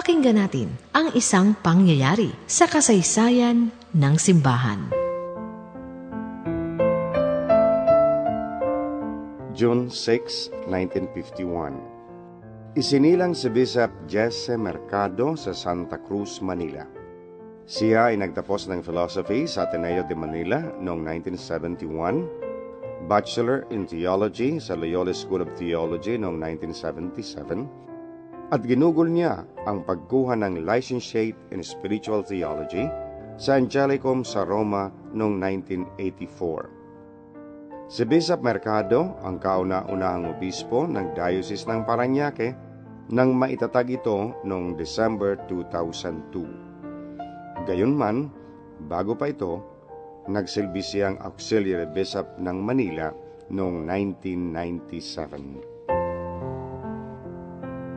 Pakinggan natin ang isang pangyayari sa kasaysayan ng simbahan. June 6, 1951 Isinilang si Bishop Jesse Mercado sa Santa Cruz, Manila. Siya ay nagtapos ng philosophy sa Ateneo de Manila noong 1971, Bachelor in Theology sa Loyola School of Theology noong 1977, at ginugol niya ang pagkuha ng Licentiate in Spiritual Theology sa Angelicum sa Roma noong 1984. Si Bishop Mercado ang kauna-unahang obispo ng Diocese ng Paranaque nang maitatag ito noong December 2002. Gayunman, bago pa ito, nagsilbi siyang auxiliary bishop ng Manila noong 1997.